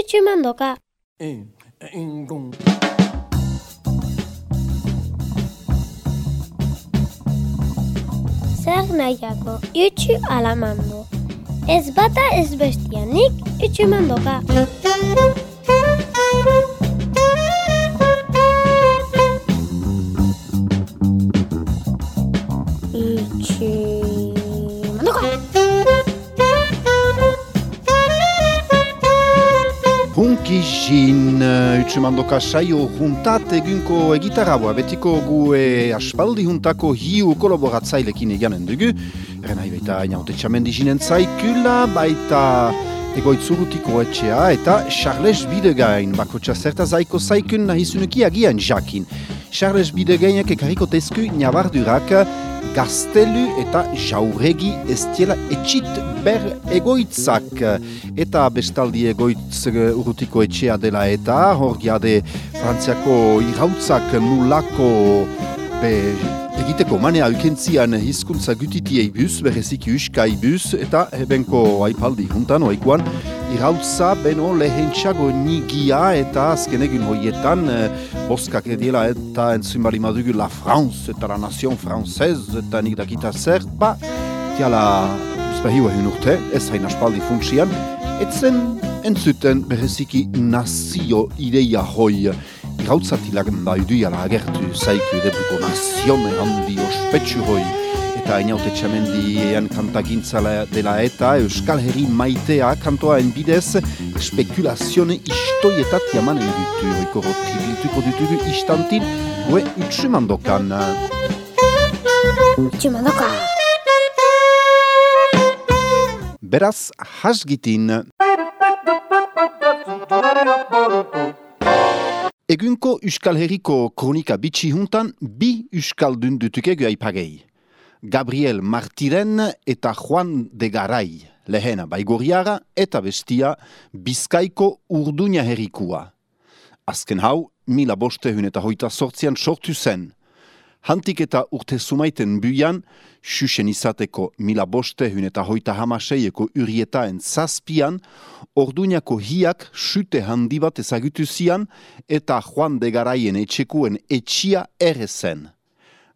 itxumandoka. E, engon. Zer nahiako, itxu alamando. Ez bata ez bestianik itxumandoka. Itxumandoka. Hunkijin uh, utsumandoka saio juntat egunko egitarraboa betiko gu e, aspaldi juntako hiu kolaboratzailekin eganen dugu. Eren nahi baita inaute txamendi jinen zaikula, baita egoitzurutiko etxea eta Charles Bidegain bakotxa zerta zaiko zaikun nahizunuki agian jakin. Charles Bidegainak ekarriko tezku nabardurak gaztelu eta jauregi ez diela etxit ber egoitzak. Eta bestaldi egoitz eh, urrutiko etxea dela eta hor giade frantziako irautzak nulako be, egiteko manea ukentzian hizkuntza gutitiei bus, bereziki uskai bus, eta hebenko aipaldi juntan, oaikuan, irautza beno lehentxago nigia eta azken egin hoietan eh, boskak ediela eta entzun bali madugu La France eta la Nation Française eta nik dakita zer, ba, tiala uzbehiu egin urte, ez hain aspaldi funtsian, etzen entzuten bereziki nazio ideia hoi irautzatilak baiduiala agertu zaiku edebuko nazione handi ospetsu hoi. Eta inaute txamendiean kantagintzala dela eta Euskal Herri maitea kantoaen bidez spekulazione istoietat jamanen dutu hoiko rotibiltuko dutugu istantin gue utsumandokan. Itxumandoka. beraz hasgitin Egunko Euskal Herriko kronika bitxi juntan bi Euskaldun dutukegu aipagei. Gabriel Martiren eta Juan de Garay, lehena baigoriara eta bestia Bizkaiko urdunia herrikua. Azken hau, mila bostehun eta hoita sortzian sortu zen. Hantik eta urte sumaiten buian, xuxen izateko mila bostehun eta hoita hamaseieko urietaen zazpian, orduñako hiak xute handi bat ezagutu zian eta Juan de Garaien etxekuen etxia ere zen.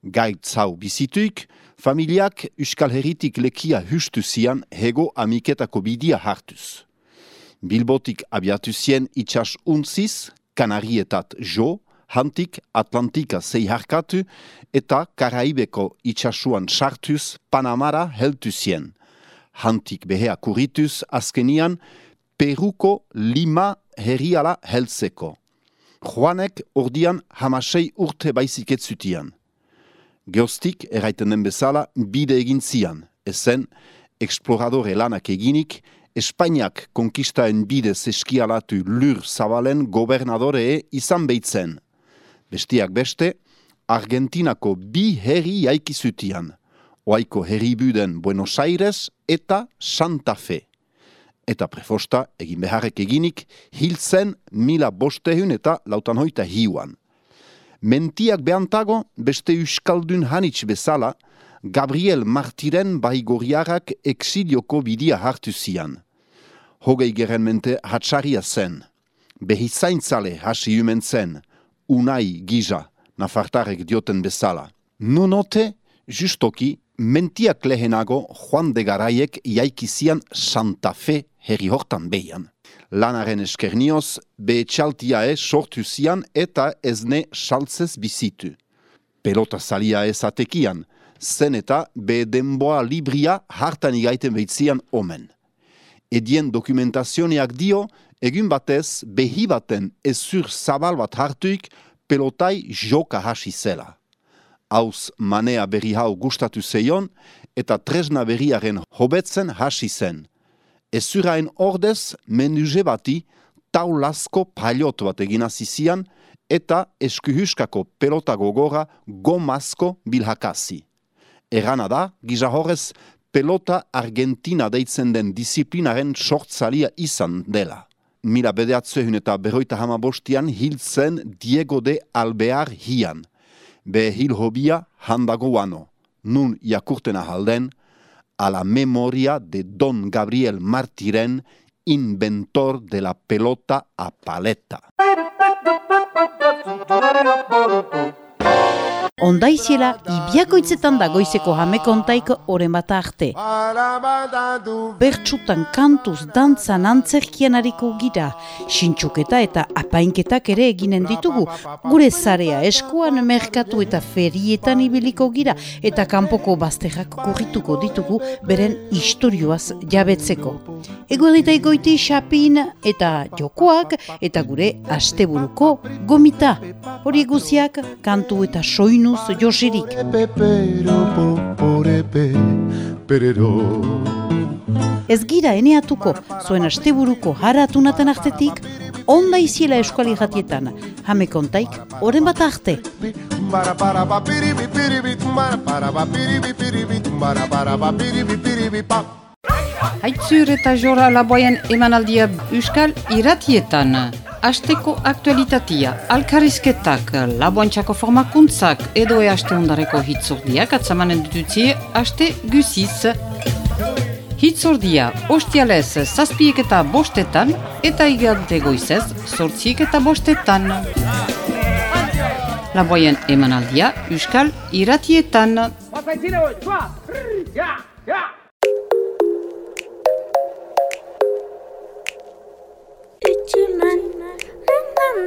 Gaitzau bizituik, familiak Euskal Herritik lekia hustu zian hego amiketako bidia hartuz. Bilbotik abiatu zien itxas untziz, Kanarietat jo, hantik Atlantika zeiharkatu eta Karaibeko itxasuan sartuz Panamara heltu zien. Hantik behea kurituz azkenian Peruko Lima herriala heltzeko. Juanek ordian hamasei urte baizik ez zutian. Geostik, erraiten den bezala, bide egin zian, ezen, exploradore lanak eginik, Espainiak konkistaen bidez eskialatu lur zabalen gobernadore izan behitzen. Bestiak beste, Argentinako bi herri jaiki zutian, oaiko herribuden Buenos Aires eta Santa Fe. Eta prefosta, egin beharrek eginik, hiltzen mila bostehun eta lautan hoita hiuan. Mentiak behantago, beste Euskaldun hanitz bezala, Gabriel Martiren baigoriarak exilioko bidia hartu zian. Hogei geren mente hatsaria zen. Behizaintzale hasi humen zen, unai giza, nafartarek dioten bezala. Nunote, justoki, mentiak lehenago Juan de Garaiek jaikizian Santa Fe herri hortan behian. Lanaren eskernioz, behetxaltiae sortu zian eta ezne saltzez bizitu. Pelota salia ez atekian, zen eta be denboa libria hartan igaiten behitzian omen. Edien dokumentazioneak dio, egun batez behi baten ezur zabal bat hartuik pelotai joka hasi zela. Hauz manea berri hau gustatu zeion eta tresna berriaren hobetzen hasi zen. Ezurain ordez menuze bati taulasko paliot bat egin zian eta eskuhuskako pelota gogora gomazko bilhakasi. Erana da, gisa horrez, pelota Argentina deitzen den disiplinaren sortzalia izan dela. Mila bedeatzehun eta berroita hama bostian hiltzen Diego de Albear hian. Be hil hobia handago wano. Nun jakurtena halden, a la memoria de Don Gabriel Martiren inventor de la pelota a paleta. Ondaiziela, ibiakoitzetan da goizeko jamekontaik oren bat arte. Bertsutan kantuz dantzan antzerkian hariko gira, sintxuketa eta apainketak ere eginen ditugu. Gure zarea eskuan merkatu eta ferietan ibiliko gira eta kanpoko bazterrak korrituko ditugu beren istorioaz jabetzeko. Ego egoiti xapin eta jokoak eta gure asteburuko gomita. Hori eguziak kantu eta soinu Joinuz Josirik. Ez gira eneatuko, zuen asteburuko haratunaten artetik, onda iziela eskuali jatietan, jame kontaik, oren bat arte. Haitzur eta jora laboien emanaldia euskal iratietan asteko aktualitatea, alkarizketak, laboantxako formakuntzak edo e aste hundareko hitzordiak atzamanen dututzie aste guziz. Hitzordia, ostialez zazpiek eta bostetan eta igante goizez sortziek eta bostetan. Laboien emanaldia, Euskal Iratietan. Oh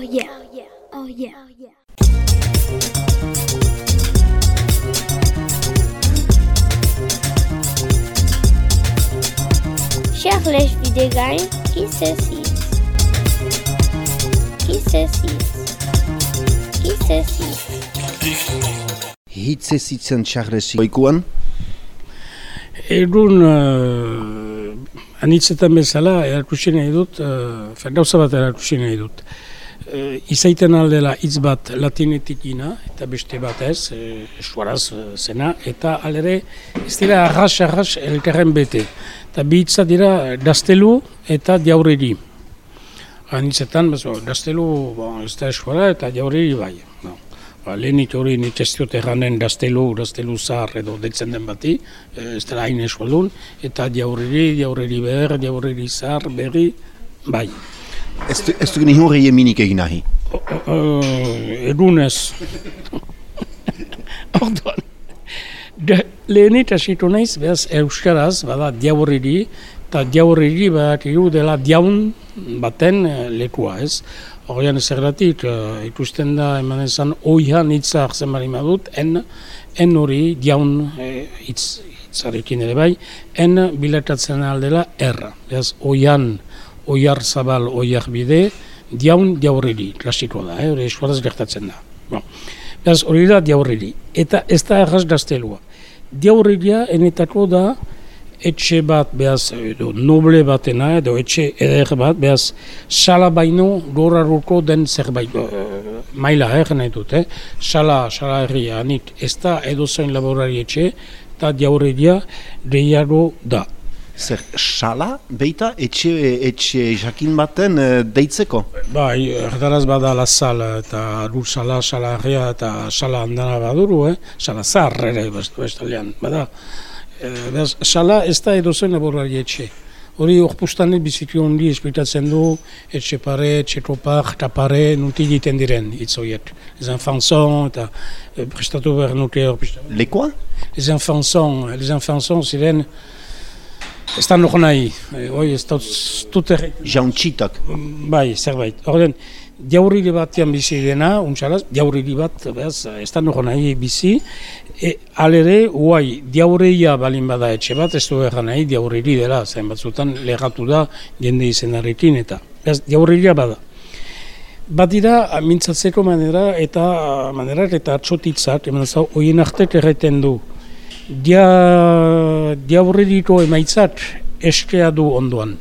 yeah. Oh yeah. Chers les vidégain, qui c'est six Qui c'est six Qui Hitze zitzen txarresi oikuan, Egun, uh, anitzetan bezala, erakusi nahi dut, uh, gauza bat erakusi nahi dut. Uh, izaiten aldela hitz bat latinetik ina, eta beste bat ez, esuaraz zena, eta alere ez dira arras-arras elkarren bete. Eta bi hitza dira daztelu eta diaureri. Anitzetan, daztelu bon, ez da esuara eta diaureri bai. No. Ba, lehenik hori nik ez dut erranen daztelu, daztelu zahar edo detzen den bati, eh, ez dela hain eskualdun, eta diaurreri, diaurreri behar, diaurreri zahar, berri, bai. ez ez duk nihu reie minik egin nahi. Egunez. Orduan. Lehenik hasitu naiz, behaz, euskaraz, bada diaurreri, eta diaurreri bat iru dela diaun baten eh, lekua, ez? Horrean zergatik, uh, ikusten da, eman ezan, oihan hitza hartzen bali madut, en, en hori diaun eh, hitz, hitzarekin ere bai, en bilakatzen aldela erra. Behaz, oihan, oiar zabal, oiar bide, diaun diaurreri, klasiko da, eh? hori eskuaraz gertatzen da. Bon. Beraz, hori da diaurreri. Eta ez da erraz gaztelua. Diaurreria enetako da, etxe bat, behaz, edo noble batena, edo etxe eder bat, behaz, sala baino gorarruko den zerbait, uh, maila er nahi dut, eh? Sala, sala herria, anik, ez da edo zain laborari etxe, eta diaurreria gehiago da. Zer, sala, beita, etxe, etxe jakin baten eh, deitzeko? Bai, erdaraz bada la sala, eta lur sala, sala herria, eta sala handana baduru, eh? Sala zar ere, best- bestalean, bada. E, sala ez da edo zen laborari etxe. Hori orpustanet biziki hondi esplikatzen du, etxe pare, etxe topar, eta pare, nuti egiten diren, hitz horiek. Les enfants sont, eta e, prestatu behar nuke hor pista. Lekoa? Les enfants sont, les enfants sont ziren, ez da nog nahi, e, hoi ez ez dut erraiten. Jauntxitak. Bai, zerbait. Horren, diaurriri batean bizi dena, untxalaz, diaurriri bat, behaz, ez da noko nahi bizi, e, alere, uai, diaurreia balin bada etxe bat, ez du erran nahi diaurriri dela, zain batzutan legatu da jende izenarekin, eta, behaz, diaurreria bada. Bat dira, mintzatzeko manera eta manera eta atxotitzak, eman zau, hoien artek erreten du. Dia, diaurreriko emaitzat eskea du ondoan.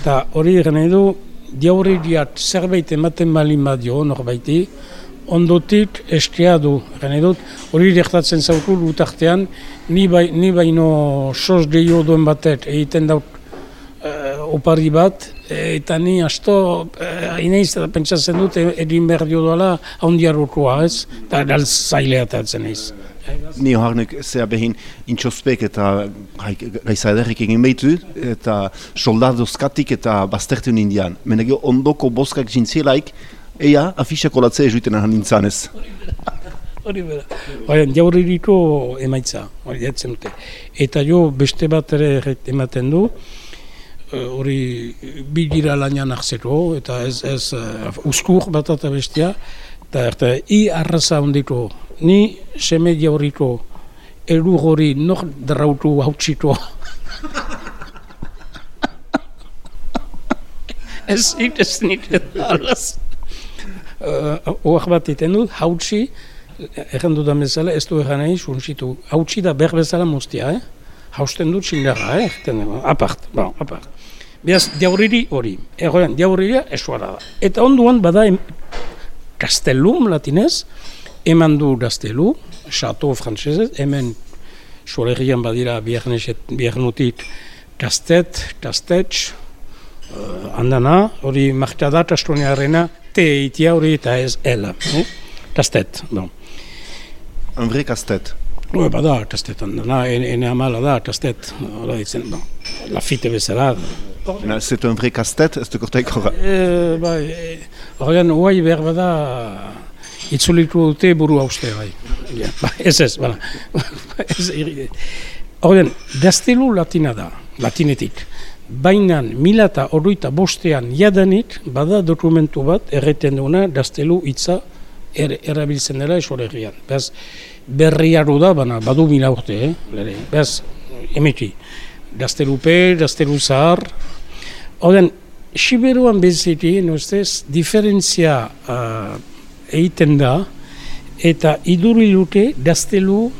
Eta hori nahi du, diaurreriak zerbait ematen balin badio norbaiti, ondotik eskea du. Nahi dut, hori gertatzen zauku lutartean, ni, bai, ni baino sos gehiago duen batek egiten daut eh, opari bat, eh, eta ni asto, uh, inaiz eta pentsatzen dut, egin behar dio doala, haundiarrokoa ez, eta galtzailea atatzen naiz. Ni harnek zea behin intxospek eta gaiza ederrik egin behitu eta soldadozkatik eta baztertun indian. Menegio ondoko boskak jintzielaik, eia afixako latze ezuiten ahan nintzanez. Hori bera. Oian, jaurririko emaitza, hori etzen dute. Eta jo beste bat ere ematen du, eh, hori bi dira lanian arzeko, eta ez, ez uh, uskur bat eta bestia, eta eta i arraza hondiko, ni seme jaurriko, eru hori nok drautu hautsiko. ez zit, ez nit, alaz. Uh, Oak bat iten dut, hautsi, Egan dudan bezala, ez du egan nahi, suntsitu. Hautsi da behar bezala moztia, eh? Hausten dut txindarra, eh? Apart, bon, apart. Beaz, diaurriri hori. Egoen, diaurriria esuara da. Eta onduan bada em, Castellum latinez, eman du Gaztelu, Chateau frantzesez, hemen sualerrian badira biarnutit Kastet, Kastetx, uh, andana, hori marta da, tastonearena, te eitia hori eta ez ela. Eh? Kastet, bon. Un vrai casse-tête. Oui, bada, kastetan, na, ene amala da, kastet, hori ditzen, bon, lafite bezala. C'est un vrai casse-tête, ez duk ortaik horra. E, bai, horrean, uai behar bada, itzulitu dute buru hauste, bai. Ja, bai, ez ez, bala. ez, horrean, gaztelu latina da, latinetik. Bainan, mila eta horreita bostean jadanik, bada dokumentu bat, erreten duena, gaztelu hitza er, erabiltzen dela esoregian. Beaz, berriaru da, bana, badu mila urte, eh? Lere. Beaz, emeti, gaztelupe, gaztelu zahar. Oden, Siberuan beziti, noztez, diferentzia uh, egiten da, eta iduri dute gaztelu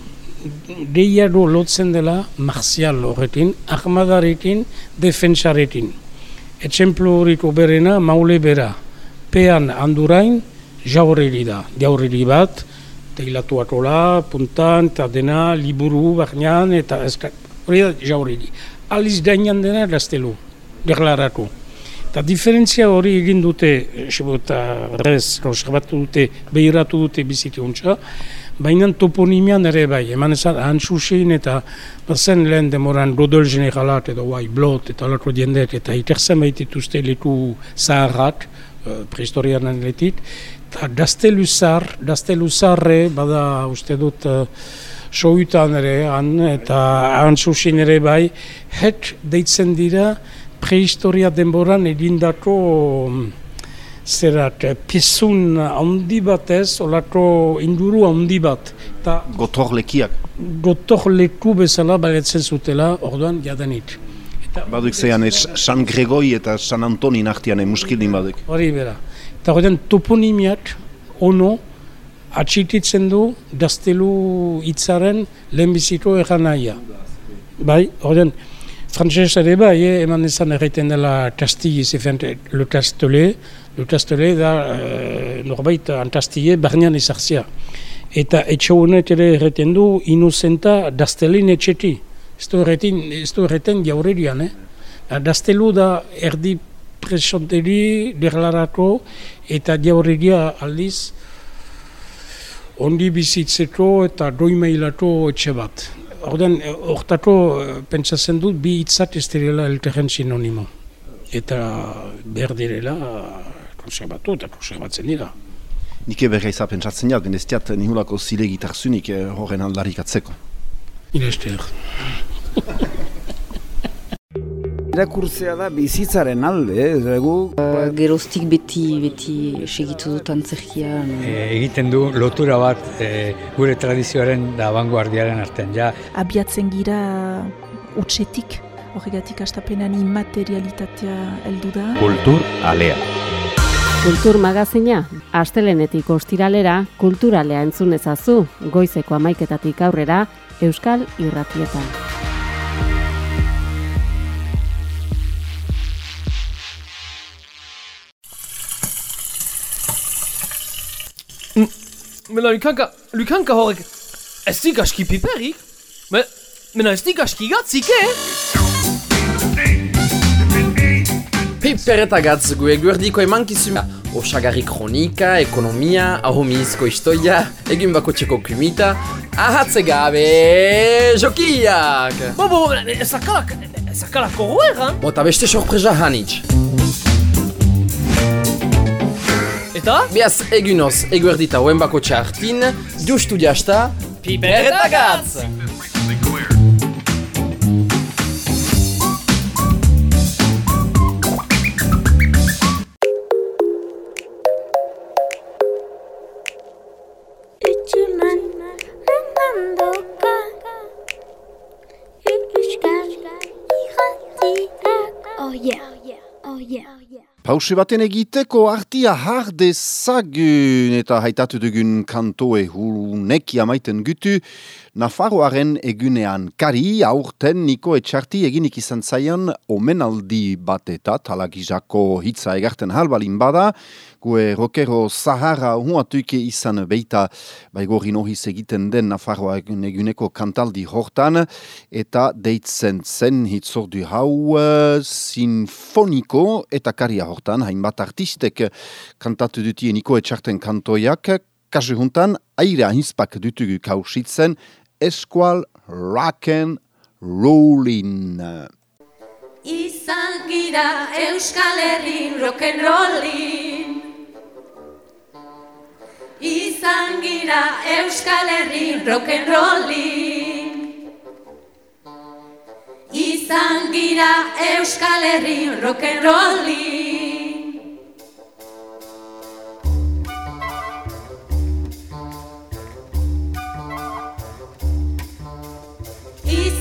gehiago lotzen dela marzial horretin, armadarekin, defensarekin. Etxemplu horiko berena, maule bera, pean handurain, jaurreri da, jaurreri bat, teilatu atola, puntan, eta dena, liburu, barnean, eta hori da jaurreri. Aliz gainan dena gaztelu, deklaratu. Eta diferentzia hori egin dute, eta rez, observatu dute, behiratu dute bizitu untsa, baina toponimian ere bai, eman ezan, antxusin eta bazen lehen demoran Rodol Generalat edo bai, Blot eta alako diendet, eta iterzen baitituzte leku zaharrak, uh, prehistorianen letit, eta gaztelu zar, gaztelu zarre, bada uste dut, uh, Soutan ere, han, eta antxusin ere bai, het deitzen dira, prehistoria denboran egindako zerat, pizun handi batez, olako induru handi bat. Ta, Gotor lekiak. gotor leku bezala baletzen zutela, orduan jadanit. Eta, Baduk zeian, ez San Gregoi eta San Antoni nartian muskildin baduk. Hori bera. Eta horretan toponimiak ono atxititzen du gaztelu hitzaren lehenbiziko egan nahia. Bai, horretan, Frantses ere bai, eh, eman ezan erraiten dela zefent, le Castellet, le Castellet da uh, norbait antastille barnean ezartzia. Eta etxe honet ere erraiten du inuzenta daztelin etxeti. Ez du erraten, ez du erraten jaurerian, eh? Daztelu da erdi presonteri deklarako eta jaurreria aldiz ondi bizitzeko eta doimeilako etxe bat. Horten, hortako pentsatzen dut bi hitzak ez direla elteren sinonimo. Eta behar direla konservatu eta konservatzen dira. Nike berreiza pentsatzen jat, ez diat nihulako zile gitarzunik eh, horren aldarik atzeko. Inester. Irakurtzea da bizitzaren alde, eh? Egu, Uh, geroztik beti, beti segitu dut antzerkia. E, egiten du lotura bat e, gure tradizioaren da vanguardiaren artean. Ja, abiatzen gira utxetik, horregatik astapenan immaterialitatea heldu da. Kultur alea. Kultur magazina, astelenetik ostiralera kulturalea entzun ezazu, goizeko amaiketatik aurrera, Euskal Irratietan. Mena Lukanka, Lukanka horrek, ez dik aski piperik? Me, mena ez dik aski gatzik, eh? Piper eta gatz gu eguerdiko emankizumea osagarri kronika, ekonomia, ahomizko istoia, egin bako txeko kumita, ahatze gabe jokiak! Bo, bo, zakalak, zakalak horrean? Bota beste sorpresa hanitz. Eta? Biaz egunoz, eguerdita hoen bako txartin, justu diasta, Piper eta Pause baten egiteko artia har dezagun eta haitatu dugun kantoe hunek amaiten gutu Nafarroaren egunean kari aurten niko etxarti eginik izan zaion omenaldi bat eta talagizako hitza egarten halbalin bada. Gue rokero Sahara huatuike izan beita baigorri nohiz egiten den Nafarroaren eguneko kantaldi hortan eta deitzen zen hitzordu hau uh, sinfoniko eta karia hortan. Hainbat artistek kantatu dutien niko etxarten kantoiak kasu juntan aire ahinzpak dutugu kausitzen eskual rock'n'rollin. Izan gira Euskal Herrin rock'n'rollin Izan gira Euskal Herrin rock'n'rollin Izan gira Euskal Herrin rock'n'rollin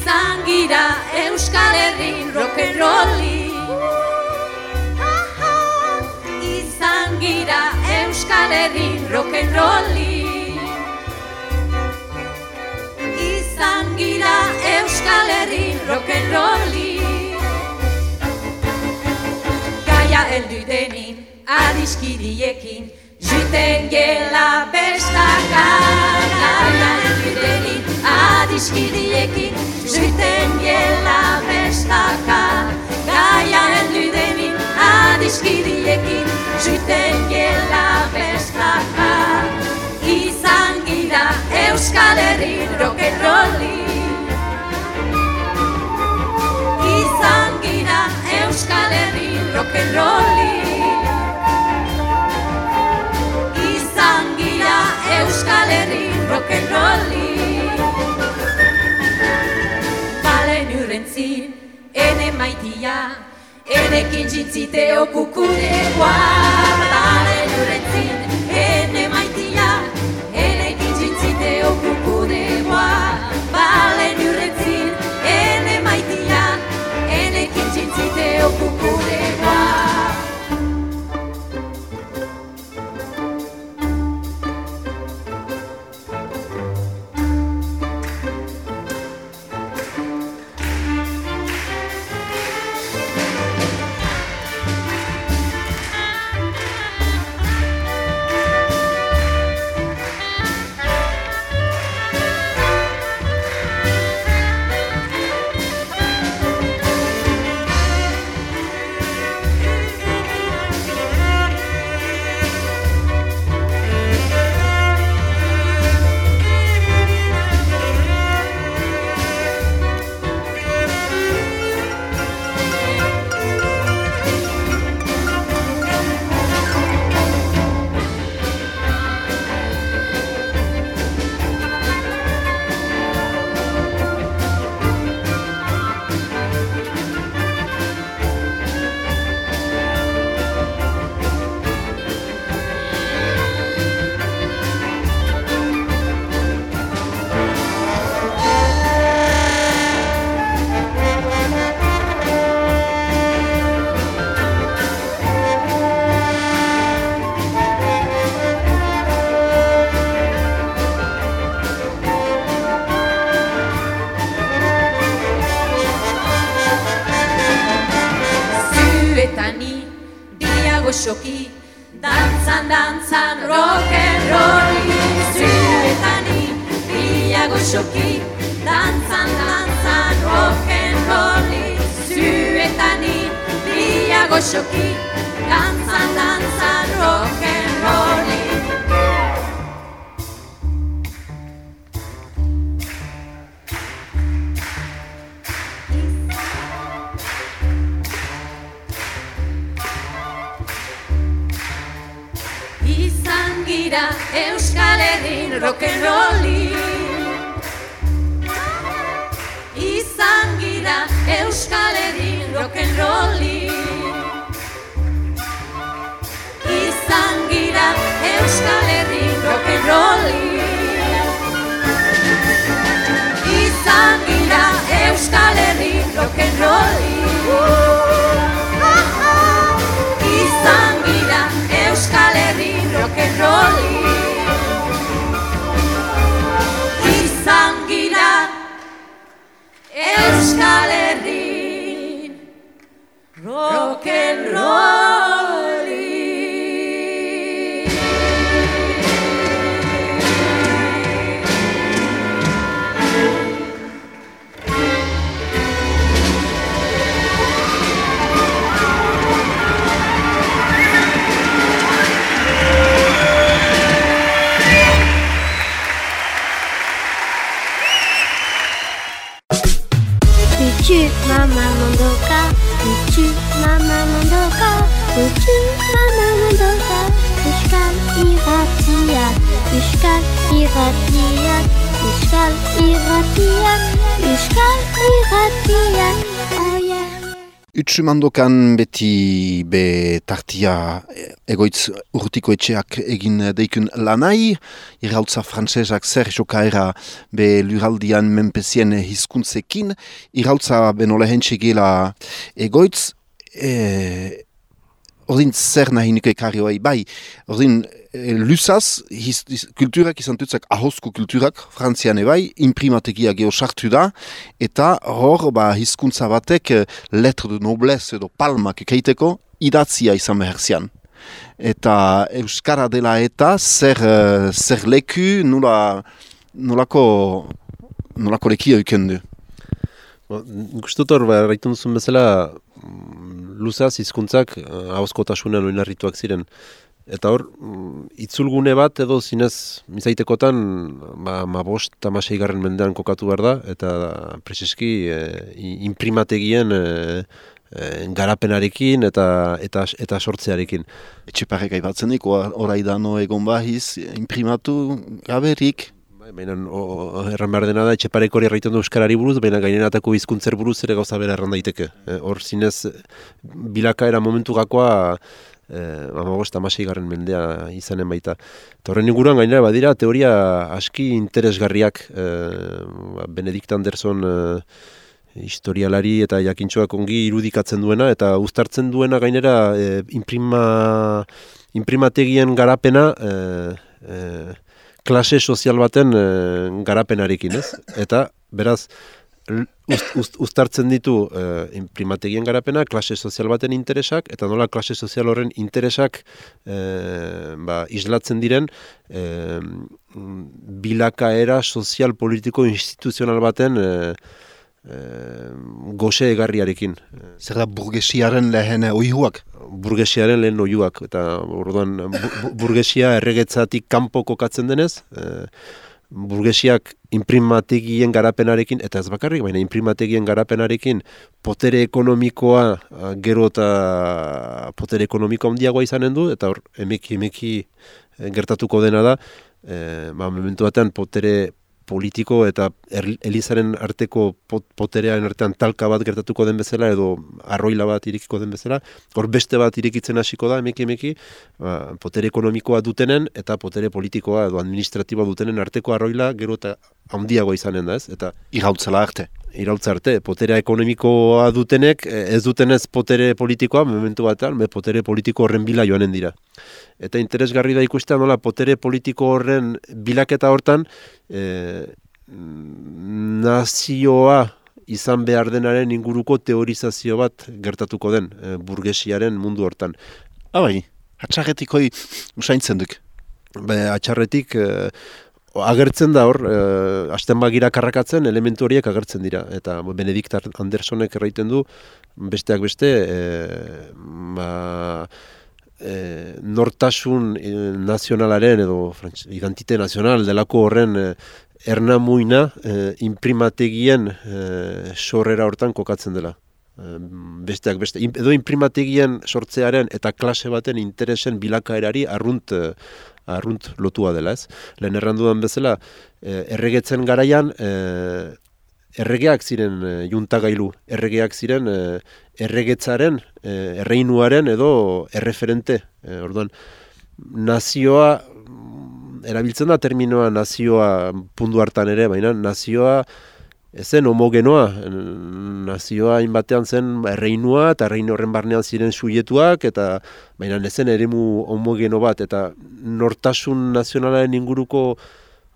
Izan gira Euskal Herrin rock'n'rolli Izan gira Euskal Herrin rock'n'rolli Izan gira Euskal Herrin rock'n'rolli Gaia heldu denin adiskidiekin Juten gela bestaka Gaia heldu denin adiskidiekin Juten gela bestaka Gaia heldu denin adiskidiekin Juten gela bestaka Izan gira Euskal Herrin rock'n'rolli Izan gira Euskal Herrin rock'n'rolli Izan gira Euskal Herrin rock'n'rolli ene maitia Enekin jintzite okukurekoa Balen Euskal irratia, Euskal irratia, Euskal irratia, oh yeah. Utsumandokan beti be tartia egoitz urtiko etxeak egin deikun lanai, irrautza frantsesak zer jokaera be luraldian menpezien hizkuntzekin, irrautza benola gela egoitz, e, ordin zer nahi nuke ekarri hoai, bai, ordin e, lusaz, his, his, kulturak izan dutzak ahozko kulturak, frantzian ebai, imprimategia geho sartu da, eta hor, ba, hizkuntza batek eh, letre de noblesse edo palmak keiteko, idatzia izan behar zian. Eta Euskara dela eta zer, eh, zer leku nula, nulako, nulako lekia eukendu. Ba, uste dut hor, ba, duzun bezala, mm, luzaz hizkuntzak uh, ahozkotasunean oinarrituak ziren. Eta hor, mm, itzulgune bat edo zinez mizaitekotan, ba, ma bost eta ma seigarren mendean kokatu behar da, eta preseski eh, i- imprimategien eh, eh, garapenarekin eta, eta, eta sortzearekin. Etxeparek aibatzenik, orai dano egon bahiz, imprimatu gaberik, Baina erran behar dena da, etxeparek hori erraiten du Euskarari buruz, baina gaineratako hizkuntzer buruz ere gauza bera erran daiteke. Eh, Hor zinez, bilakaera momentu gakoa, eh, amagost amasei garren mendea izanen baita. Eta horren inguruan gainera badira, teoria aski interesgarriak, eh, ba, Benedict Anderson eh, historialari eta jakintxoak ongi irudikatzen duena, eta uztartzen duena gainera eh, imprima, imprimategien garapena, eh, eh, klase sozial baten eh, garapenarekin, ez? Eta, beraz, ust, ust, uztartzen ditu eh, imprimategien garapena, klase sozial baten interesak, eta nola klase sozial horren interesak eh, ba, islatzen diren mm, bilakaera sozial, politiko, instituzional baten eh, goxe egarriarekin. Zer da burgesiaren lehen oihuak? Burgesiaren lehen oihuak, eta orduan bu- bu- burgesia erregetzatik kanpo kokatzen denez, eh, burgesiak imprimategien garapenarekin, eta ez bakarrik, baina imprimategien garapenarekin potere ekonomikoa gero eta potere ekonomiko handiagoa izanen du, eta hor emeki emeki eh, gertatuko dena da, eh, ba, momentu batean potere politiko eta elizaren arteko pot, poterearen artean talka bat gertatuko den bezala edo arroila bat irekiko den bezala, hor beste bat irekitzen hasiko da emeki emeki, ba, potere ekonomikoa dutenen eta potere politikoa edo administratiboa dutenen arteko arroila gero eta handiagoa izanen da ez, eta Irautzela arte. Irautza arte, poterea ekonomikoa dutenek, eh, ez dutenez potere politikoa, momentu batean, be potere politiko horren bila joanen dira. Eta interesgarri da ikustea nola potere politiko horren bilaketa hortan, eh, nazioa izan behar denaren inguruko teorizazio bat gertatuko den, eh, burgesiaren mundu hortan. Ah, bai, atxarretik hoi usaintzen duk. Be, atxarretik eh, agertzen da hor, eh, hasten bagira karrakatzen, elementu horiek agertzen dira. Eta bo, Benedict Andersonek erraiten du, besteak beste, eh, ba, eh, nortasun eh, nazionalaren edo frantz, identite nazional delako horren eh, ernamuina eh, imprimategien eh, sorrera hortan kokatzen dela. Besteak beste, edo imprimategien sortzearen eta klase baten interesen bilakaerari arrunt, arrunt lotua dela, ez? Lehen errandudan bezala, e, erregetzen garaian, e, erregeak ziren e, juntagailu, erregeak ziren e, erregetzaren, e, erreinuaren edo erreferente. E, orduan, nazioa, erabiltzen da terminoa nazioa pundu hartan ere, baina nazioa ezen homogenoa, nazioa hainbatean zen erreinua eta erreinu horren barnean ziren suietuak eta baina ezen eremu homogeno bat eta nortasun nazionalaren inguruko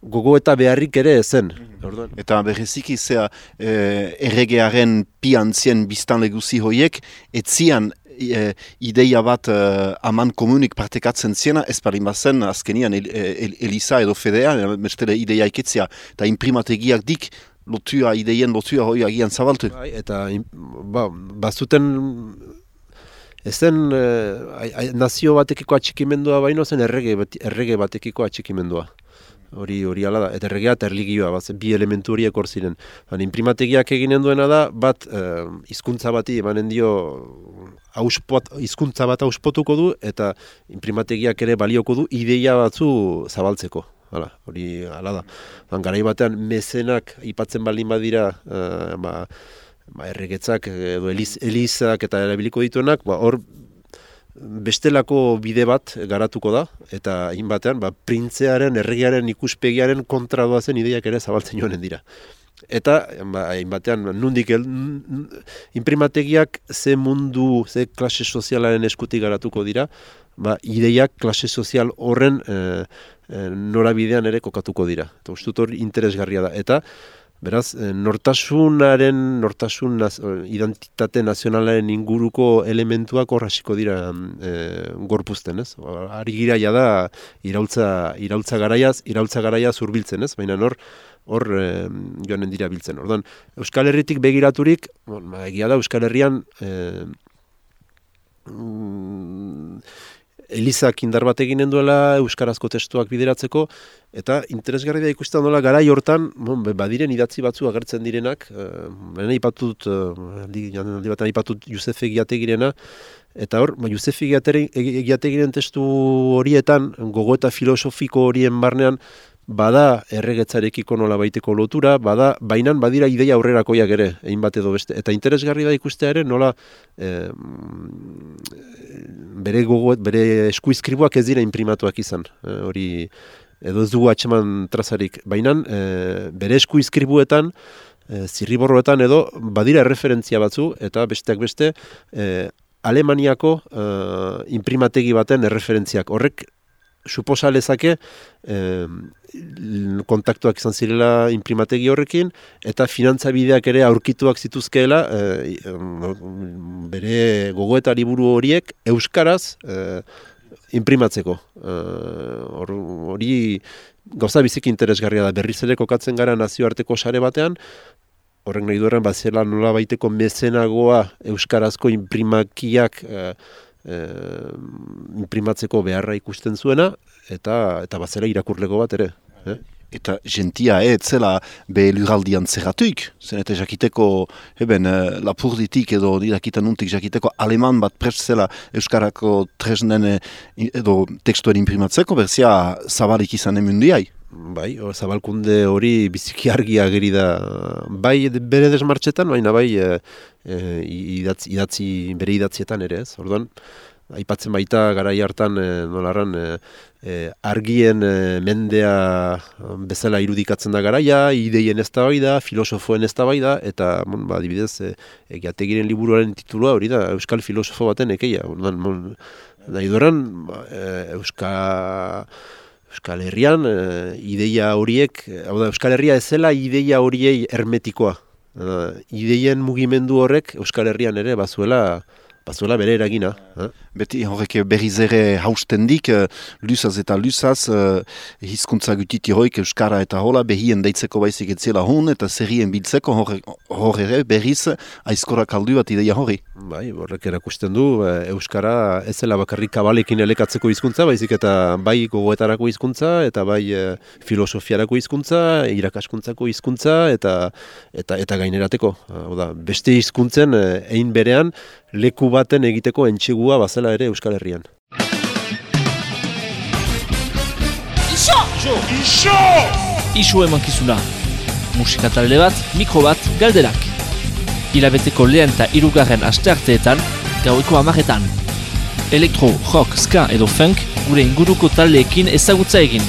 gogo eta beharrik ere ezen. Orduan. Eta berreziki zea eh, erregearen piantzien biztan leguzi hoiek, etzian e, ideia bat uh, aman komunik partekatzen ziena, ez parin bazen azkenian el, el, Elisa edo Fedea, mestele ideia iketzia, eta imprimategiak dik lotua, ideien lotua hoi agian zabaltu. Bai, eta ba, bazuten ez eh, nazio batekiko atxikimendua baino zen errege, errege batekiko atxikimendua. Hori hori ala da, eta erregea eta erligioa, bat, bi elementu horiek hor ziren. Han, imprimategiak eginen duena da, bat eh, hizkuntza bati emanen dio auspot, hizkuntza bat auspotuko du, eta imprimategiak ere balioko du ideia batzu zabaltzeko. Hala, hori hala da. Ban, garai batean mezenak ipatzen baldin badira, uh, ba, ba, erregetzak edo eliz, elizak eta erabiliko dituenak, ba, hor bestelako bide bat garatuko da, eta hain batean, ba, printzearen, erregearen ikuspegiaren kontra doazen ideiak ere zabaltzen joanen dira. Eta, ba, batean, nundik el, imprimategiak ze mundu, ze klase sozialaren eskutik garatuko dira, ba, ideiak klase sozial horren e, norabidean ere kokatuko dira. Eta ustut hori interesgarria da. Eta, beraz, e, nortasunaren, nortasun naz, identitate nazionalaren inguruko elementuak hor hasiko dira e, gorpuzten, ez? Ari gira da iraultza, iraultza garaiaz, iraultza garaiaz urbiltzen, ez? Baina hor, hor e, joanen dira biltzen. Ordan Euskal Herritik begiraturik, bon, ba, egia da Euskal Herrian e, Elizak indar bat eginen duela euskarazko testuak bideratzeko eta interesgarri da ikusten dola garai hortan, bon, badiren idatzi batzu agertzen direnak, eh, baina ipatut eh, aldi, aldi bat ipatut Josef Egiategirena eta hor, ba, Josef Egiategiren testu horietan gogo eta filosofiko horien barnean bada erregetzarekiko nola baiteko lotura, bada bainan badira ideia aurrerakoiak ere, egin bat edo beste. Eta interesgarri da ikustea ere nola e, bere gogoet, bere eskuizkribuak ez dira imprimatuak izan. E, hori edo ez dugu atxeman trazarik. Bainan e, bere eskuizkribuetan, e, zirriborroetan edo badira referentzia batzu eta besteak beste e, Alemaniako e, imprimategi baten erreferentziak. Horrek suposa lezake eh, kontaktuak izan zirela imprimategi horrekin eta finantzabideak ere aurkituak zituzkeela eh, bere gogoetari buru horiek euskaraz eh, imprimatzeko. Eh, hori gauza biziki interesgarria da berriz ere kokatzen gara nazioarteko sare batean horrek nahi duaren bazela nola baiteko mezenagoa euskarazko imprimakiak eh, e, imprimatzeko beharra ikusten zuena, eta eta bazera irakurleko bat ere. Eh? Eta gentia eh, etzela be luraldian zerratuik, zen eta jakiteko eben, eh, lapurditik edo dirakita nuntik jakiteko aleman bat prestzela Euskarako tresnen edo tekstuen imprimatzeko, berzia zabalik izan emundiai. Bai, zabalkunde hori biziki argi ageri da, bai bere desmartxetan, baina bai e, idatzi, idatzi, bere idatzietan ere ez. Orduan, aipatzen baita garai hartan e, nolarran e, argien e, mendea bezala irudikatzen da garaia, ideien ez da bai da, filosofoen ez da bai da, eta bon, ba, dibidez, e, egiategiren liburuaren titulua hori da, Euskal Filosofo baten ekeia. Orduan, bon, nahi duran, ba, e, Euskal... Euskal Herrian e, ideia horiek, hau da, Euskal Herria ez zela ideia horiei hermetikoa. E, ideien mugimendu horrek Euskal Herrian ere bazuela bazuela bere eragina. Eh? Beti horrek berriz ere hausten dik, uh, lusaz eta lusaz, uh, hizkuntza gutiti hoik Euskara eta hola, behien deitzeko baizik etzela hon, eta zerrien biltzeko horre ere berriz aizkora kaldu bat ideia horri. Bai, horrek erakusten du, Euskara ez zela bakarrik kabalekin elekatzeko hizkuntza, baizik eta bai gogoetarako hizkuntza, eta bai filosofiarako hizkuntza, irakaskuntzako hizkuntza, eta eta eta gainerateko. Oda, beste hizkuntzen, egin berean, leku baten egiteko entxigua bazela ere Euskal Herrian. Iso! Iso! Iso emankizuna. Musika talde bat, mikro bat, galderak. Ilabeteko lehen eta irugarren astearteetan, gaueko amaretan. Elektro, rock, ska edo funk, gure inguruko taldeekin ezagutza egin.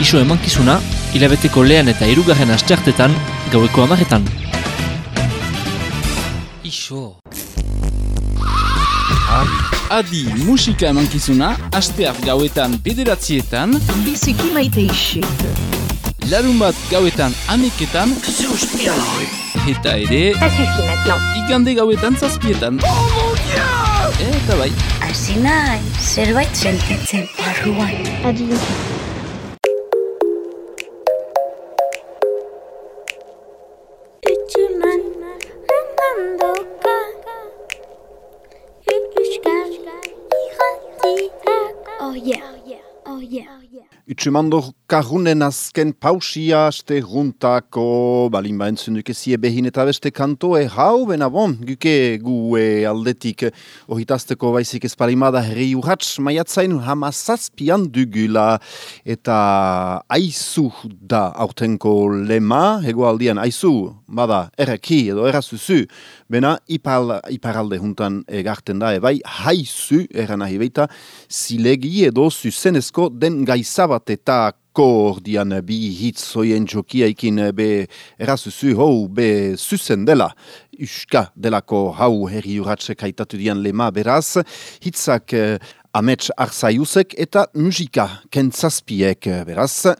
Iso emankizuna, hilabeteko lehen eta irugarren asteartetan, gaueko amaretan. Iso. Adi musika emankizuna, asteak gauetan bederatzietan, Biziki maite isek. larun bat gauetan ameketan, eta ere, igande gauetan zazpietan. Eta bai. Hasi nahi, zerbait sentitzen barruan. Adio. Utsumando karunen azken pausia aste juntako balin ba entzun duke zie behin eta beste kantoe hau, bena bon, guke gu e, aldetik. Ohitazteko baizik ezparimada herri urratz maiatzain hamazazpian dugula. Eta aizu da aurtenko lema, hego aldian aizu, bada erreki edo errazuzu, bena ipal, iparalde juntan egarten da, ebai haizu eran nahi baita, zilegi edo zuzenezko den gaizabat eta kordian bi hitz zoien jokiaikin be errazuzu hou be zuzen dela. Uska delako hau herri urratxe kaitatu dian lema beraz, hitzak eh, amets arzaiuzek eta musika kentzazpiek beraz.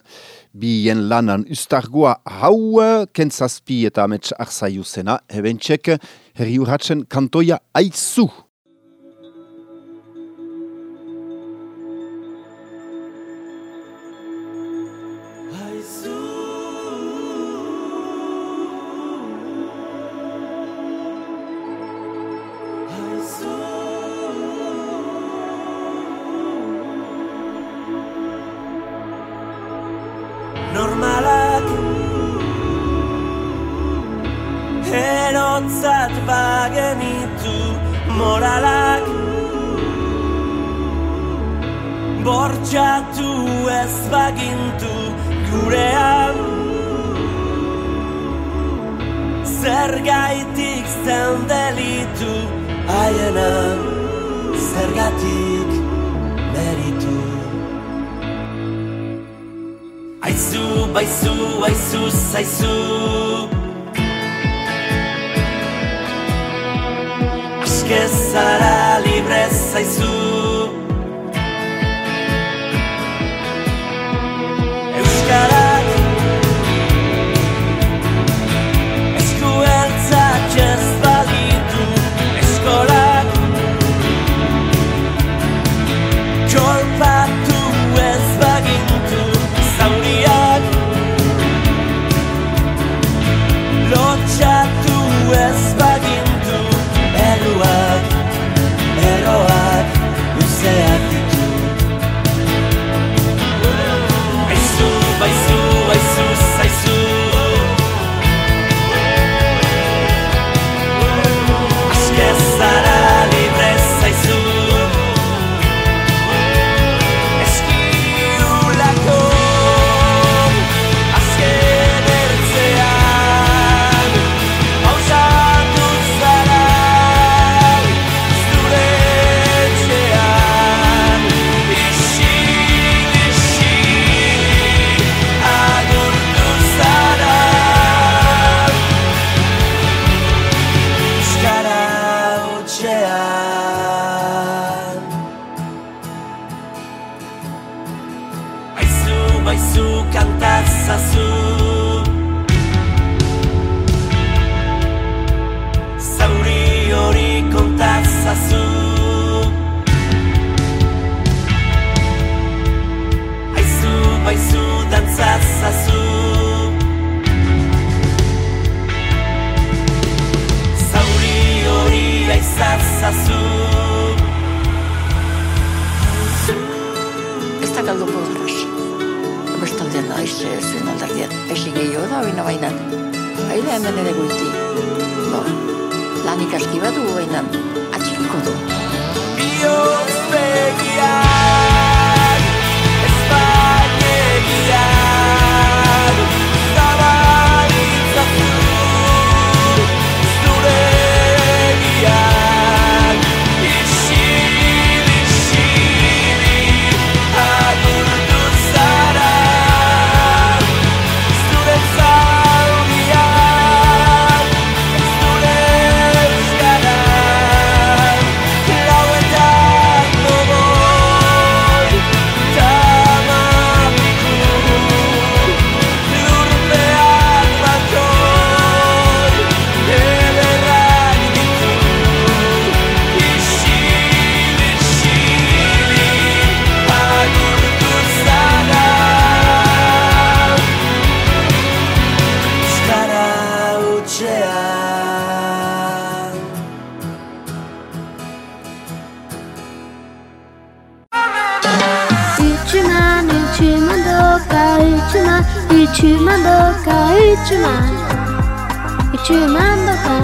Bien lanan ustargoa hau kentzazpi eta amets arzaiuzena, ebentxek herri urratxen kantoia aizu. Normalak Erotzat bagenitu moralak Bortxatu ez bagintu gurean Zergaitik zen delitu haienan Zergatik Aizu, baizu, aizu, zaizu. Aske zara libre zaizu Ichumandoka, Ichuman. Ichumandoka.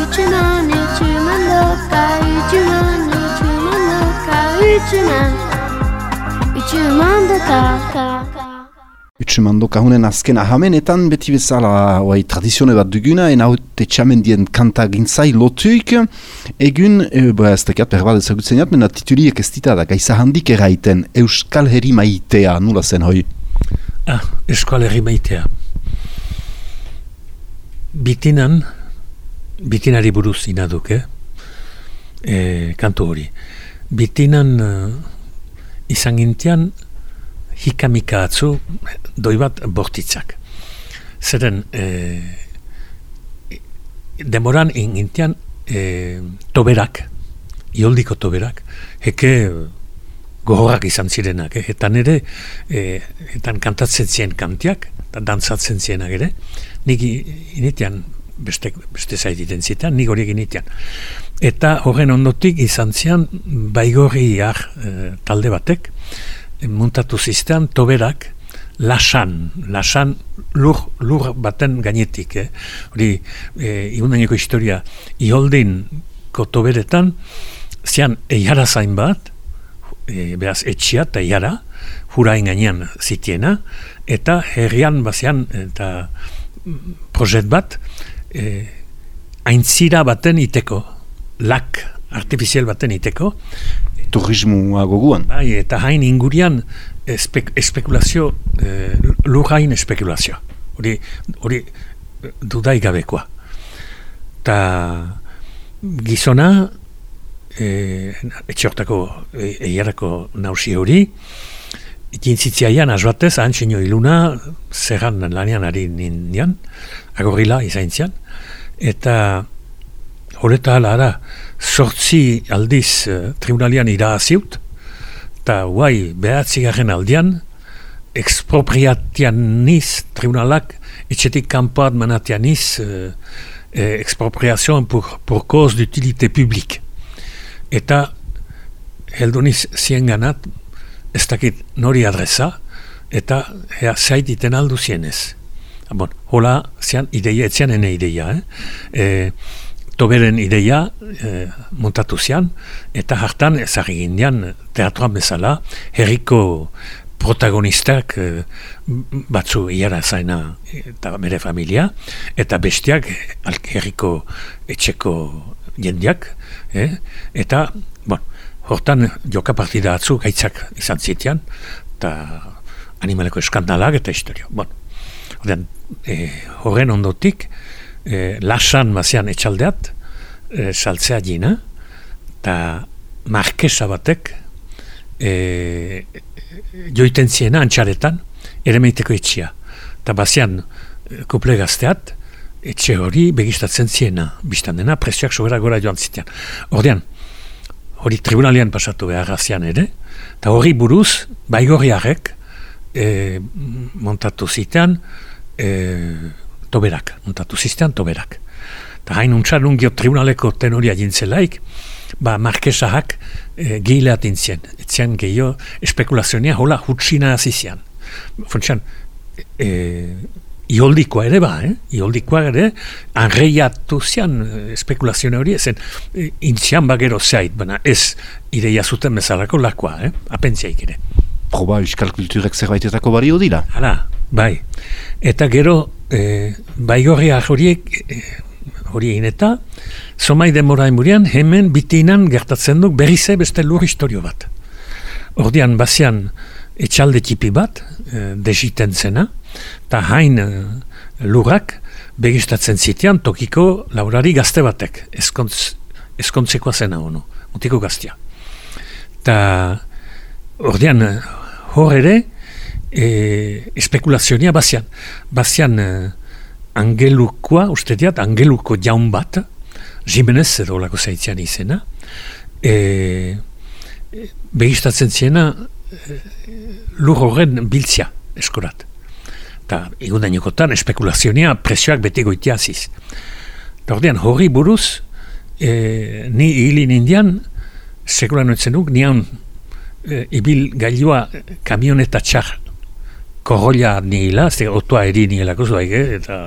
Ichuman, Ichumandoka, Ichuman, Ichumandoka, Ichuman. Ichumandoka. Utsumandoka hunen azken ahamenetan beti bezala oai, tradizione bat duguna, en hau tetxamendien kanta gintzai lotuik, egun, e, ba, ez dakiat perbal ezagutzen jat, mena tituliek ez dita da, gaiza handik eraiten, Euskal Herri maitea, nula zen hoi? Ah, Euskal Herri maitea. Bitinan, bitinari buruz inaduk, eh? E, kantu hori. Bitinan uh, izan gintian, hikamika atzu, doi bat bortitzak. Zeren, e, demoran ingintian e, toberak, ioldiko toberak, heke gogorrak izan zirenak, eh? eta nire, e, etan kantatzen zien kantiak, eta dantzatzen zienak ere, nik initian beste, beste zaititen zitan, nik horiek initian. Eta horren ondotik izan zian baigorriak e, talde batek, muntatu ziztean toberak lasan, lasan lur, lur baten gainetik. Eh? Hori, e, igundaineko historia, iholdin toberetan, zian eiara zain bat, e, behaz etxia eta eiara, hurain gainean zitiena, eta herrian bazian, eta projet bat, e, aintzira baten iteko, lak artifizial baten iteko, turismoa goguan. Bai, eta hain ingurian espek, espekulazio, e, lurrain espekulazio. Hori, hori dudai gabekoa. Ta gizona, e, etxortako eiarako nausi hori, Itintzitziaian, azbatez, antxinio iluna, zerran lanian ari nindian, agorrila izain zian, eta horreta ara, sortzi aldiz uh, tribunalian iraziut, eta guai behatzi garen aldian, expropriatian niz tribunalak, etxetik kanpoat manatian niz, uh, eh, expropriazioan pur, pur koz d'utilite publik. Eta heldu niz zien ganat, ez dakit nori adresa, eta ea zaititen aldu zienez. Bon, hola, zian ideia, etzian ene ideia, eh? E, toberen ideia e, montatu zian, eta hartan ezagri gindian teatroan bezala, herriko protagonistak e, batzu iara zaina eta bere familia, eta bestiak herriko etxeko jendiak, eh? eta bon, hortan joka partida atzu gaitzak izan zitian, eta animaleko eskandalak eta historia. Bon, e, horren ondotik, e, lasan mazian etxaldeat, e, saltzea jina, eta markesa batek e, joiten ziena antxaretan, ere meiteko etxia. Eta bazian kuple gazteat, etxe hori begistatzen ziena, biztan dena, presioak sobera gora joan zitean. Ordean, hori tribunalian pasatu behar azian ere, eta hori buruz, baigorriarek, e, montatu zitean, e, toberak, montatu ziztean toberak. Eta hain untsa nungio tribunaleko tenoria jintzelaik, ba markesahak e, gehileat intzien. Etzien gehiago espekulazionia hola hutsina azizian. Funtsan, e, Ioldikoa ere ba, eh? Ioldikoa ere, anreiatu zian espekulazioa hori, ezen e, intzian bagero zait, baina ez ideia zuten bezalako lakoa, eh? apentziaik ere. Proba euskal kulturek zerbaitetako bario dira. Hala, bai. Eta gero, e, baigorriak horiek, e, horien eta, somai demorain murian, hemen bitinan gertatzen duk berrize beste lur historio bat. Ordian bazian etxalde tipi bat, e, desiten zena, eta hain e, lurrak begistatzen zitean tokiko laurari gazte batek, eskontz, eskontzekoa zena hono, mutiko gaztia. Ta ordian hor ere, e, espekulazionia bazian, bazian e, angelukoa, uste diat, angeluko jaun bat, Jimenez edo lako zaitzean izena, e, begistatzen ziena e, lur horren biltzia eskorat. Eta egun jokotan espekulazionia presioak beti goitia aziz. Eta horri buruz, e, ni hilin indian, sekulan oitzen duk, nian e, ibil gailua kamioneta txar korroia nila, ez otoa eri nilako zuaik, eh, eta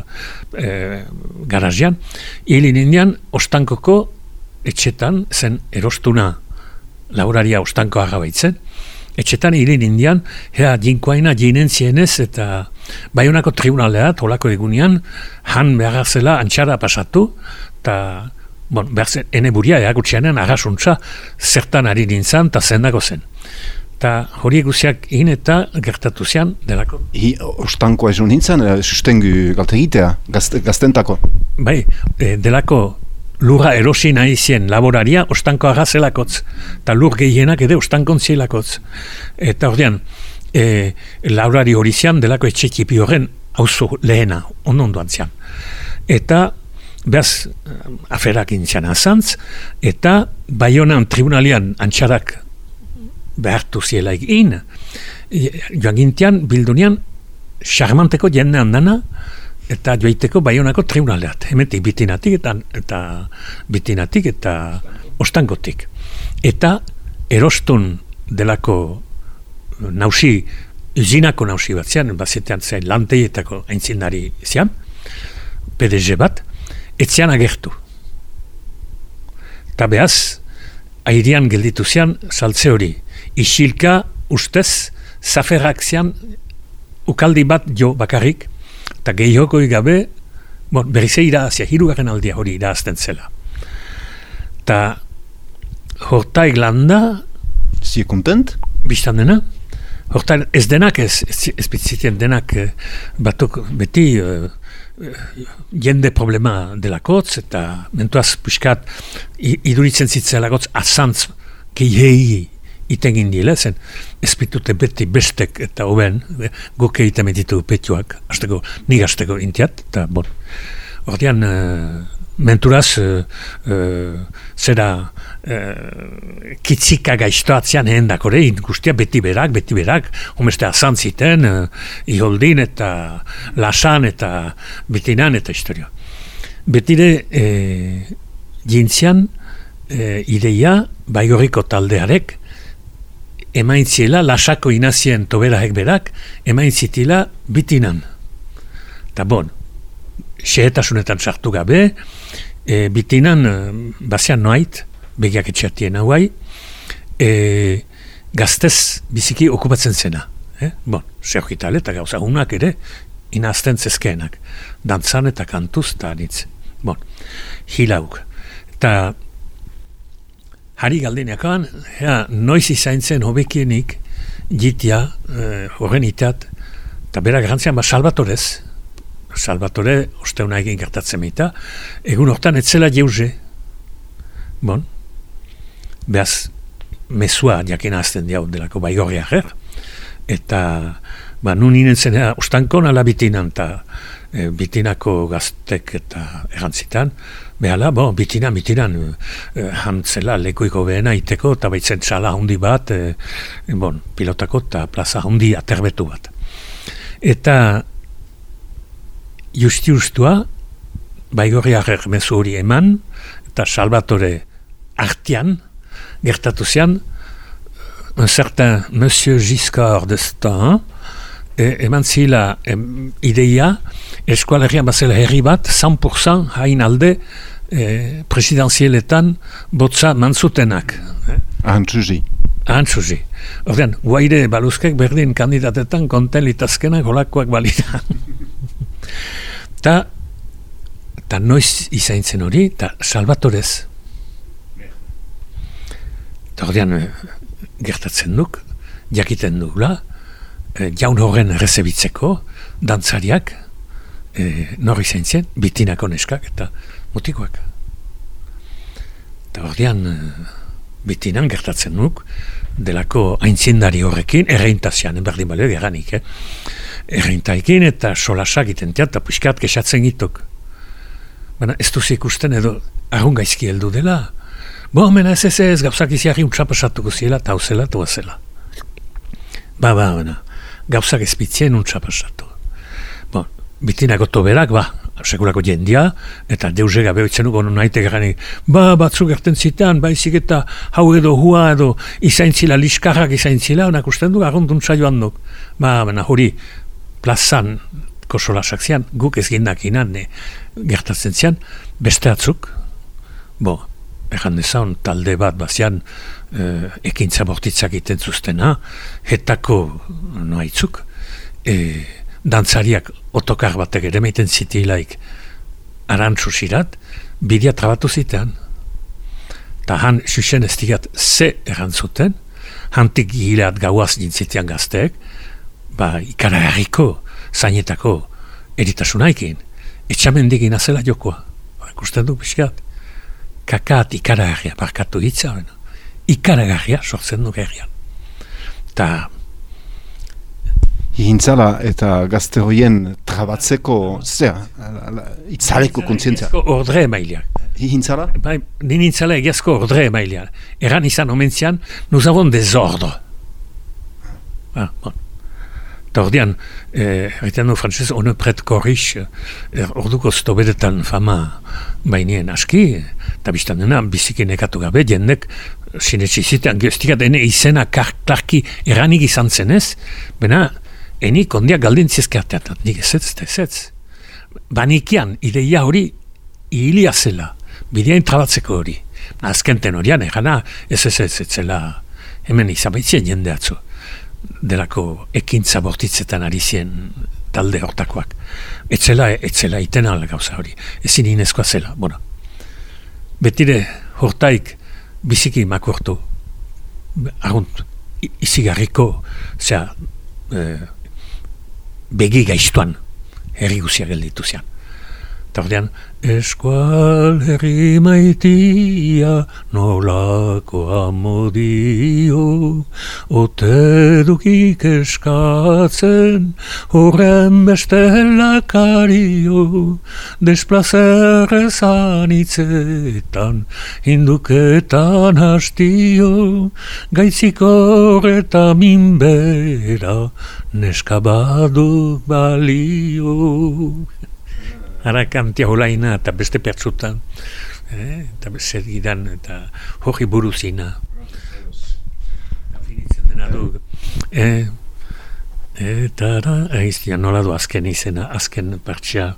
e, garazian, hilin indian, ostankoko etxetan zen erostuna lauraria ostankoa gabaitzen, etxetan hilin indian, hea jinkoaina jinen zienez, eta baionako tribunalea, tolako egunean, han behar zela antxara pasatu, eta bon, behar zen, ene buria, eagutxeanean, agasuntza, zertan ari nintzen, eta zendako zen eta hori eguziak egin eta gertatu zian delako. Hi, ostankoa ezo nintzen, eh, sustengu galtegitea, gazte, gaztentako. Bai, e, delako lurra erosi nahi zien laboraria ostankoa gazelakotz, eta lur gehienak ere ostankon zielakotz. Eta ordean, e, laurari hori zian delako etxekipi horren hauzo lehena, onondoan zian. Eta behaz aferak intzian azantz, eta baionan tribunalian antxarak behartu ziela egin. Joan gintian, bildunian, charmanteko jende handana, eta joaiteko baionako tribunaleat. Hemetik bitinatik eta, eta bitinatik eta ostangotik. Eta erostun delako nausi, uzinako nausi bat zian, bazetean zain lanteietako aintzindari zian, PDG bat, etzian agertu. Eta behaz, airean gelditu zian saltze hori isilka ustez zaferrak zian ukaldi bat jo bakarrik eta gehioko gabe bon, berrize irazia, hirugarren aldia hori irazten zela. Ta horta eglanda Zie kontent? Bistan dena. Horta ez denak ez, ez, ez denak eh, batuk beti uh, jende problema delakotz eta mentuaz piskat iduritzen zitzelakotz azantz gehiegi itengin dile, zen espitute beti bestek eta hoben, guk egiten meditu petioak, azteko, nik azteko intiat, eta bon. Ordean, uh, menturaz, uh, zera uh, kitzika gaiztoatzean heen dakore, guztia beti berak, beti berak, homeste azantziten, uh, iholdin eta lasan eta betinan eta historia. Betire, uh, jintzian, uh, ideia, baigoriko taldearek, emaintziela lasako inazien toberahek berak, emaintzitila bitinan. Ta bon, xehetasunetan sartu gabe, e, bitinan e, basean noait, begiak etxertien hauai, e, gaztez biziki okupatzen zena. Eh? Bon, zehokitale eta gauza unak ere, inazten zezkeenak. Dantzan eta kantuz eta anitz. Bon, hilauk. Eta Hari galdineakoan, ja, noiz izaintzen hobekienik, jitia, eh, horren itat, eta bera garantzian, ba, salbatorez, salbatore, osteuna egin gertatzen meita, egun hortan etzela jeuze, bon, behaz, mesua jakena azten diau delako baigorria ger, eta, ba, nun inen zen, ostankon ala bitinan, eta e, bitinako gaztek eta erantzitan, Behala, bo, bitina, bitinan, e, hantzela lekuiko behena iteko, eta baitzen txala handi bat, e, bon, pilotako eta plaza handi aterbetu bat. Eta justi ustua, baigorri mesu hori eman, eta salvatore artian, gertatu zian, un certain Monsieur Giscard d'Estaing, e, eman zila ideia, eskualerian bazela herri bat, 100% hain alde, e, presidenzieletan botza mantzutenak. Eh? Ahantzuzi. Ahantzuzi. Ordean, guaire baluzkek berdin kandidatetan konten litazkenak holakoak balita. ta, ta noiz izaintzen hori, ta salvatorez. Ta ordean, eh, gertatzen duk, jakiten dugula, e, jaun horren rezebitzeko, dantzariak, e, norri zaintzen, bitinako neskak, eta mutikoak. Eta ordean, uh, bitinan gertatzen nuk, delako aintzindari horrekin, erreintazian, berdin balio geranik, eh? erreintaikin eta solasak itentia, eta puskat kesatzen gitok. Baina ez duzi ikusten edo arrun gaizki heldu dela. Bo, mena ez ez ez, gauzak iziarri untxapasatuko ziela, eta hauzela, eta zela. Ba, ba, baina, gauzak ezpitzien untxapasatu. Bo, bitinako toberak, ba, sekulako jendia, eta deuze gabe oitzen uko naite gani, ba, batzuk gerten zitan, baizik eta hau edo hua edo izaintzila, liskarrak izaintzila, onak usten du, agondun saioan duk. Ba, bena, hori, plazan kosolasak zian, guk ez gindak inan gertatzen zian, beste atzuk, bo, egan dezan, talde bat bazian, e, ekintza bortitzak iten zuztena, hetako noaitzuk, e, dantzariak otokar batek ere meiten zitilaik arantzu zirat, bidea trabatu zitean. Ta han, xuxen ez digat, ze erantzuten, hantik gileat gauaz nintzitean gazteek, ba, ikara herriko, zainetako, eritasunaikin, etxamendigin azela jokoa. Ba, ikusten du, biskat, kakat ikara herria, barkatu hitza, ikara herria, sortzen du herrian. Ta, Ihintzala eta gazte hoien trabatzeko, zera, itzaleko kontzientzia. Ordre emaileak. Ihintzala? Bai, ninintzala egiazko ordre emaileak. Eran izan omentzian, nous avons des ordres. Ah, bon. Eta ordean, eh, du frantzez, one pret korrix, er, orduko stobedetan fama bainien aski, eta biztan dena, bizikin ekatu gabe, jendek, sinetsi zitean, gehoztik izena karklarki eranik izan zenez, bena, eni kondia galdin zizkarteat, nik ez ez, ez ez. Banikian, ideia hori, hilia zela, bidea intrabatzeko hori. Azkenten horian, egana, ez ez ez, ez zela, hemen izabaitzien jende atzu, delako ekintza bortitzetan ari zien talde hortakoak. Etzela, etzela iten ala gauza hori, ezin inezkoa zela, bueno. Betire, hortaik, biziki makurtu, argunt, izigarriko, zera, eh, begi gaiztuan herri guzia gelditu zian. Eta ordean, eskual herri maitia nolako amodio, ote dukik eskatzen horren beste lakario, desplazer zanitzetan, hinduketan hastio, gaitzik horreta minbera, neska badu balio. Ara kantia holaina eta beste pertsutan. Eh? Eta zer gidan eta hori buruzina. Finitzen dena du. Eh? Eta da, aiztia nola du azken izena, azken partxea.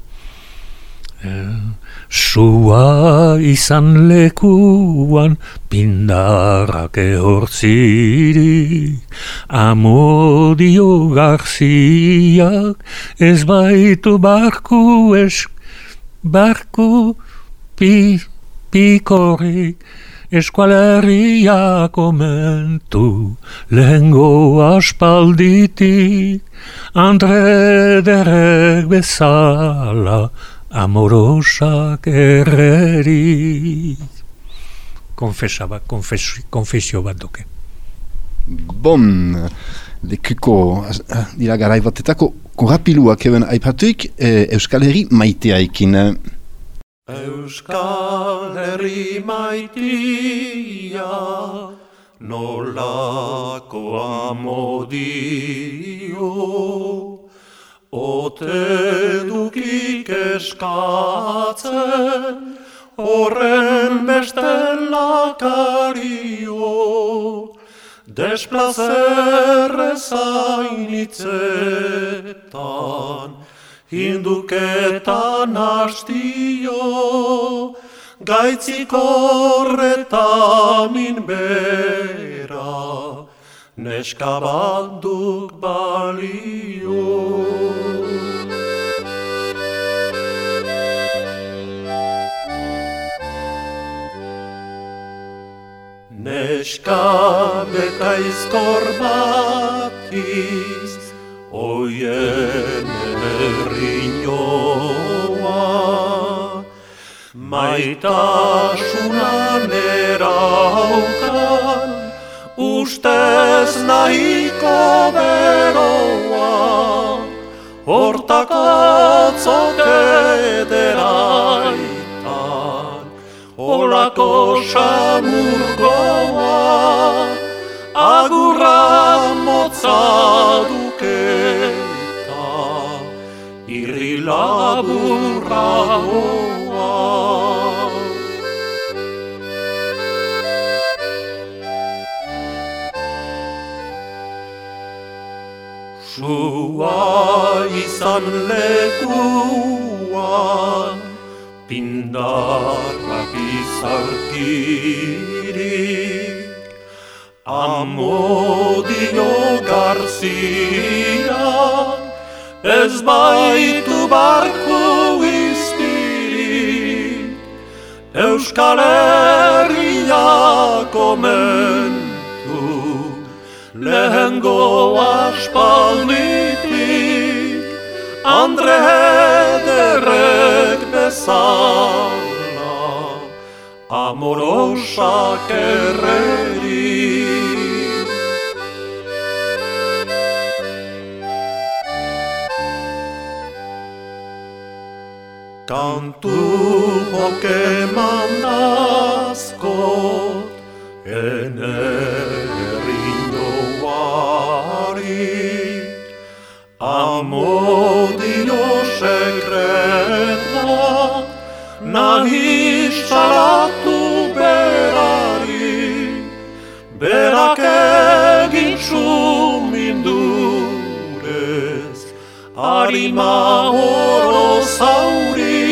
Sua izan lekuan pindarrak ehortzirik Amodio garziak ez baitu barku es, barku pi, pikorik Eskualeriak omentu lehengo aspalditik Andre derek bezala amorosak erreri. Konfesa bat, konfesio bat duke. Bon, lekuko dira garai batetako korapiluak eben aipatuik e, Euskal Herri maiteaikin. Euskal Herri maitea nolako amodio Ote dukik eskatzen, horren beste lakario, desplazer zainitzetan, hinduketan hastio, gaitzik horretamin bera, neska balio. Neska beta izkor batiz, oien erriñoa. Maitasunan eraukan, ustez nahiko beroa. Hortakatzok ederai, Olako samurgoa Agurra motza duketa Irri laburra hoa Sua izan lekuan Pindarrak izarkirik Amodio garzia Ez baitu barku izpirik Euskal Herriak omentu Lehengo aspalditik. Andre ederrek bezala Amorosak erreri Kantu hokeman askot Enerinoari Amodio sekreta Arima oro zauri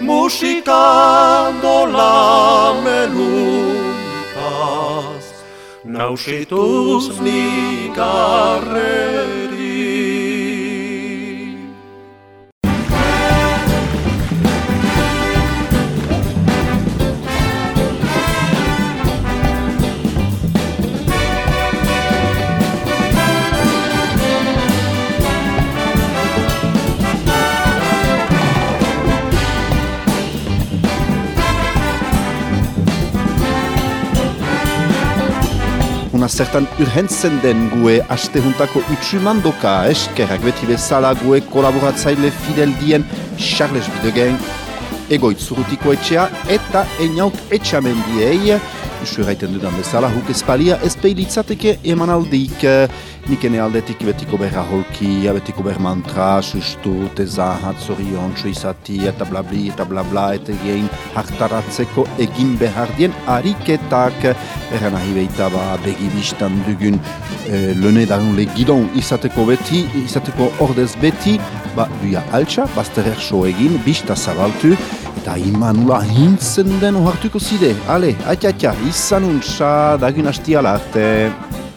Musikando la meluntaz Nausituz nigarreri Una zertan urhentzen den gue astehuntako utsumandoka eskerrak beti bezala gue kolaboratzaile fidel dien Charles Bidegen egoitz zurutiko etxea eta eniaut etxamendiei. Usu erraiten dudan bezala, huk espalia ezpeilitzateke emanaldik Nikene aldetik betiko berra holki, betiko ber mantra, sustu, teza, hatzorion, izati, eta blabli, eta blabla, eta gein hartaratzeko egin behar dien ariketak. Erran ahi behita ba begibistan dugun e, lene darun le gidon izateko beti, izateko ordez beti, ba duia altxa, bazterer so egin, bista zabaltu, eta imanula hintzen den ohartuko zide. Ale, atia, atia, izan untsa, dagun hastiala arte.